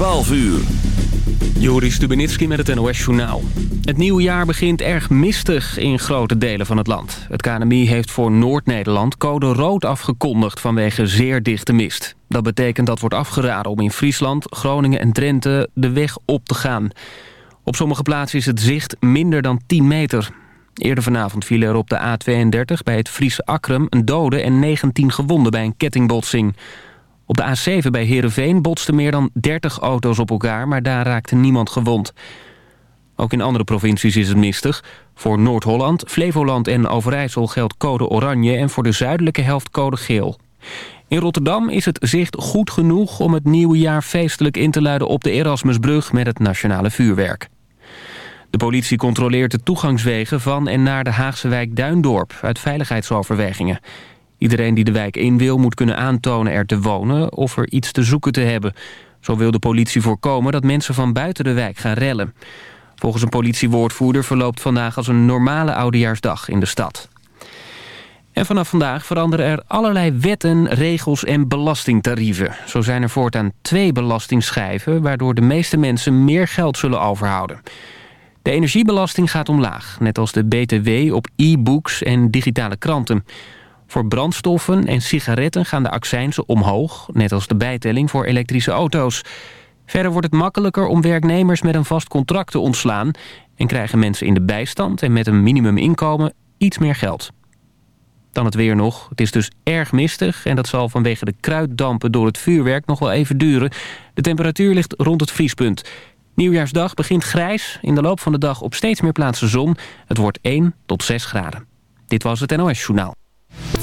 12 uur. Joris Stubenitski met het NOS-journaal. Het nieuwe jaar begint erg mistig in grote delen van het land. Het KNMI heeft voor Noord-Nederland code rood afgekondigd vanwege zeer dichte mist. Dat betekent dat wordt afgeraden om in Friesland, Groningen en Drenthe de weg op te gaan. Op sommige plaatsen is het zicht minder dan 10 meter. Eerder vanavond vielen er op de A32 bij het Friese Akrum een dode en 19 gewonden bij een kettingbotsing. Op de A7 bij Heerenveen botsten meer dan 30 auto's op elkaar... maar daar raakte niemand gewond. Ook in andere provincies is het mistig. Voor Noord-Holland, Flevoland en Overijssel geldt code oranje... en voor de zuidelijke helft code geel. In Rotterdam is het zicht goed genoeg om het nieuwe jaar feestelijk in te luiden... op de Erasmusbrug met het nationale vuurwerk. De politie controleert de toegangswegen van en naar de Haagse wijk Duindorp... uit veiligheidsoverwegingen. Iedereen die de wijk in wil moet kunnen aantonen er te wonen of er iets te zoeken te hebben. Zo wil de politie voorkomen dat mensen van buiten de wijk gaan rellen. Volgens een politiewoordvoerder verloopt vandaag als een normale oudejaarsdag in de stad. En vanaf vandaag veranderen er allerlei wetten, regels en belastingtarieven. Zo zijn er voortaan twee belastingschijven... waardoor de meeste mensen meer geld zullen overhouden. De energiebelasting gaat omlaag, net als de BTW op e-books en digitale kranten. Voor brandstoffen en sigaretten gaan de accijnzen omhoog... net als de bijtelling voor elektrische auto's. Verder wordt het makkelijker om werknemers met een vast contract te ontslaan... en krijgen mensen in de bijstand en met een minimuminkomen iets meer geld. Dan het weer nog. Het is dus erg mistig en dat zal vanwege de kruiddampen door het vuurwerk nog wel even duren. De temperatuur ligt rond het vriespunt. Nieuwjaarsdag begint grijs. In de loop van de dag op steeds meer plaatsen zon. Het wordt 1 tot 6 graden. Dit was het NOS Journaal.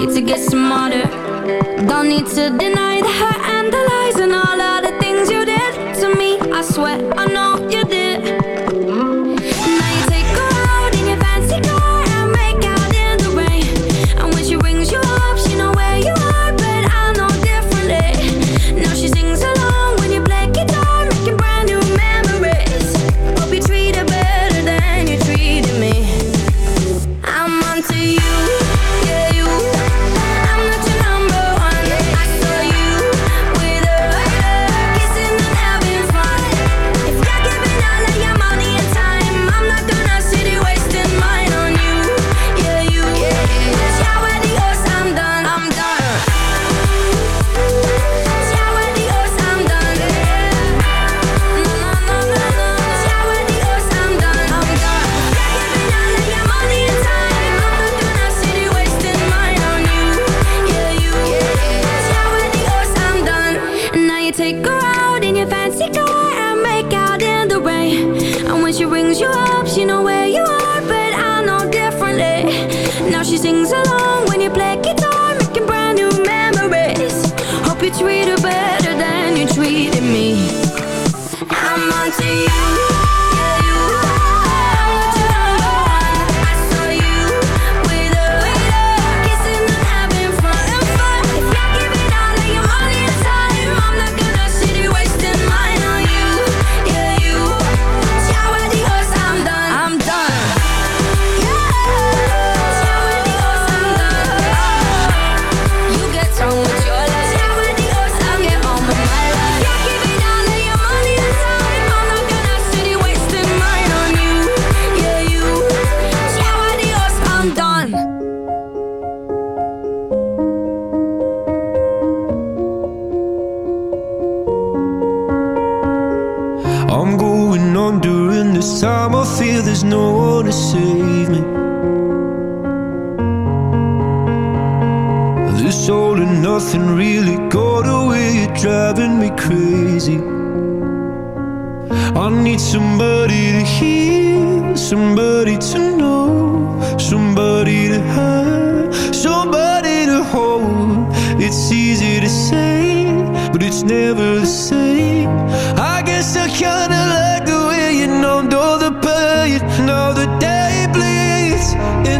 Need to get smarter. Don't need to deny the hurt and the lies and all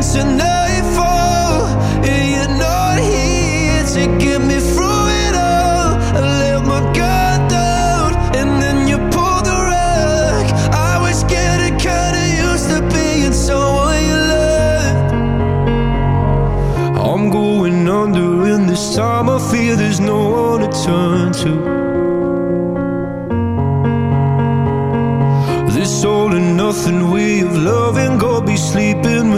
into nightfall And you're not here to get me through it all. I let my guard down and then you pulled the rug. I was getting kinda used to being someone you loved. I'm going under and this time. I fear there's no one to turn to. This all and nothing way of loving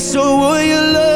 being someone you love,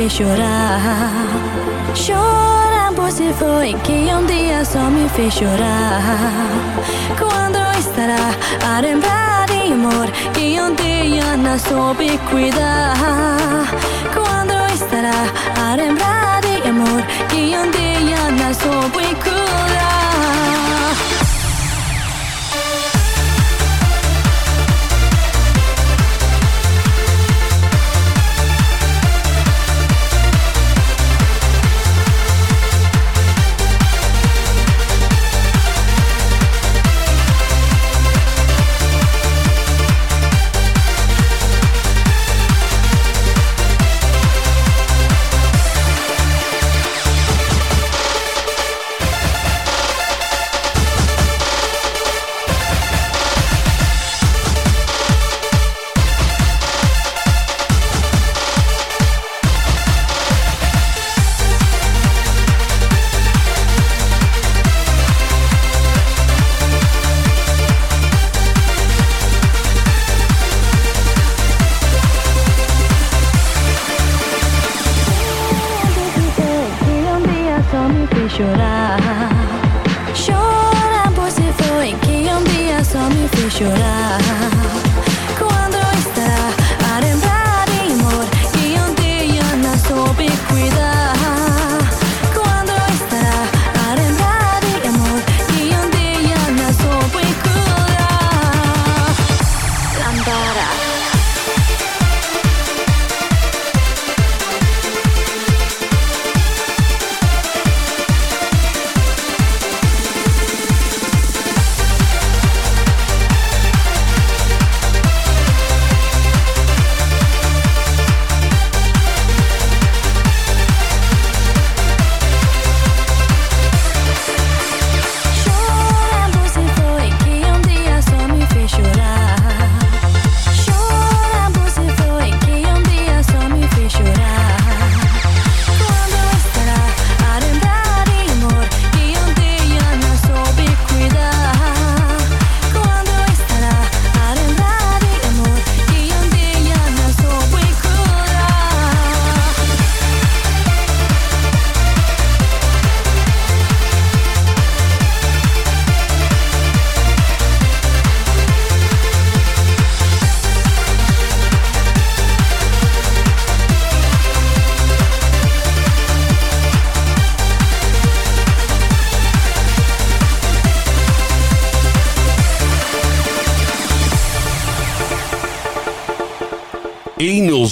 fez chorar. Chorar por se foi que um dia só me fez chorar. Quando estará a lembrar de amor que um dia não soube cuidar.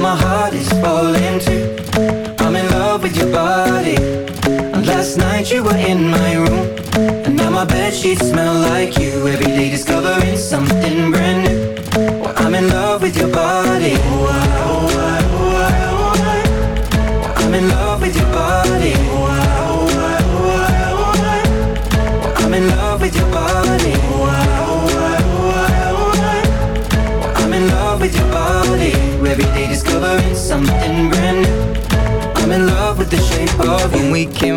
My heart is falling too. I'm in love with your body. And last night you were in my room. And now my bed sheets smell like you. Every day discovering something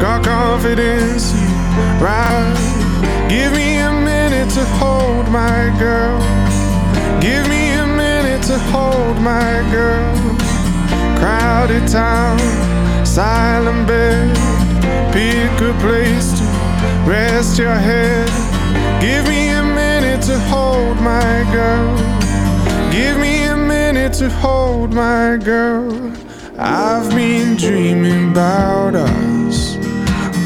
got confidence, you right. Give me a minute to hold my girl. Give me a minute to hold my girl. Crowded town, silent bed. Pick a place to rest your head. Give me a minute to hold my girl. Give me a minute to hold my girl. I've been dreaming about us,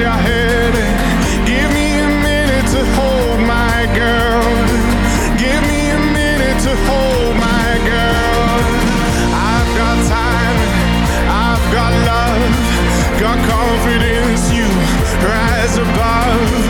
rest your head. Give me a minute to hold my girl. Give me a minute to hold my girl. I've got time, I've got love, got confidence. You rise above.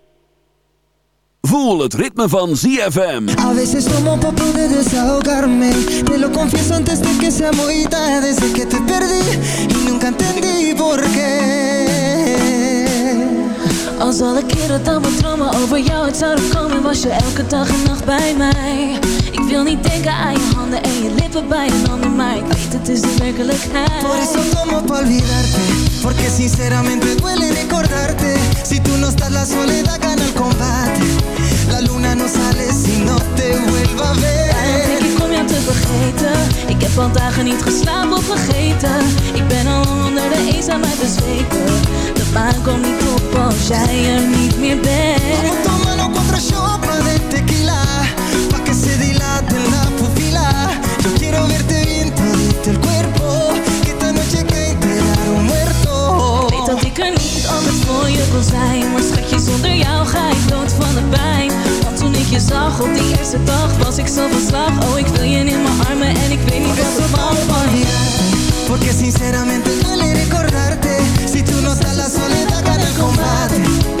Voel het ritme van ZFM. A veces tomo pa' poder desahogarme. Te lo confieso antes de que sea muy tarde. Desde que te perdí y nunca entendí por qué. Als alle keren dan we dromen over jou uit zouden komen Was je elke dag en nacht bij mij Ik wil niet denken aan je handen en je lippen bij een ander Maar ik weet het is de werkelijkheid. Por eso tomo pa' olvidarte Porque sinceramente duele recordarte. Si tú no estás la soledad gana el combate. La luna no sale si no te vuelva a Daarom denk ver ik om jou te vergeten. Ik heb al dagen niet geslapen of vergeten. Ik ben al onder de eenzaamheid bezweken. De maan komt niet op als jij er niet meer bent. Vamos tomando contra chopa de tequila Pa' que se Porque sinceramente duele recordarte. Si tú no estás la soledad gana el combate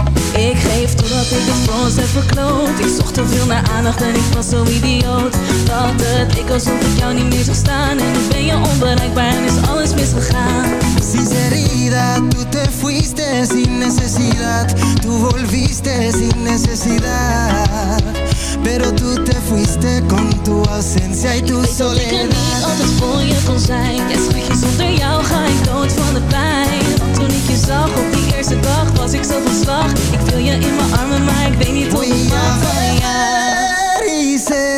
Ik geef toe dat ik het voor ons heb verkloot. Ik zocht te veel naar aandacht en ik was zo idioot. Dat het ik alsof ik jou niet meer zou staan. En nu ben je onbereikbaar en is alles misgegaan. Sinceridad, tú te fuiste sin necesidad. Tú volviste sin necesidad. Pero tú te fuiste con tu ausencia y tu Weet dat ik er niet soledad. altijd voor je kon zijn. Ja schatje, zonder jou ga ik dood van de pijn toen ik je zag op die eerste dag was ik zo van slag. Ik wil je in mijn armen, maar ik weet niet hoe ik maak van jou sé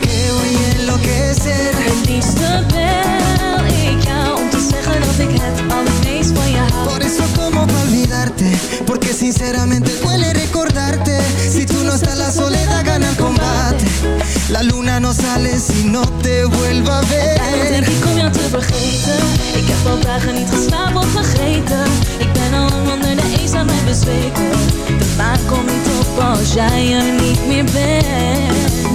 que voy a enloquecer? Het liefste bel ik jou om te zeggen dat ik het allermeest van je hou. Por eso como pa' olvidarte? Porque sinceramente duele La luna no sale si no te vuelva a Daarom denk ver ik om jou te vergeten. Ik heb al dagen niet geslapen of vergeten. Ik ben al lang onder de eenzaamheid bezweken. De maan komt niet op als jij er niet meer bent.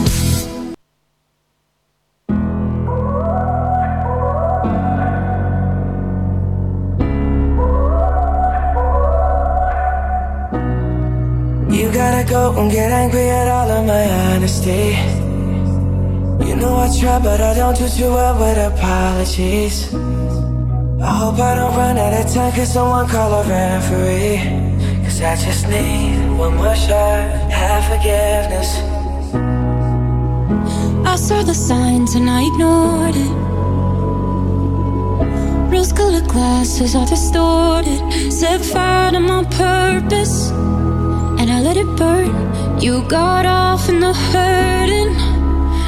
You gotta go and get angry at all of my honesty. Know I try, but I don't do too well with apologies. I hope I don't run out of time, cause someone call a referee. Cause I just need one more shot, have forgiveness. I saw the signs and I ignored it. Rose colored glasses are distorted. Set fire to my purpose, and I let it burn. You got off in the hurting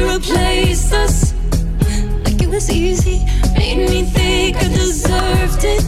Months you replaced us like it was easy. Made me think I deserved it.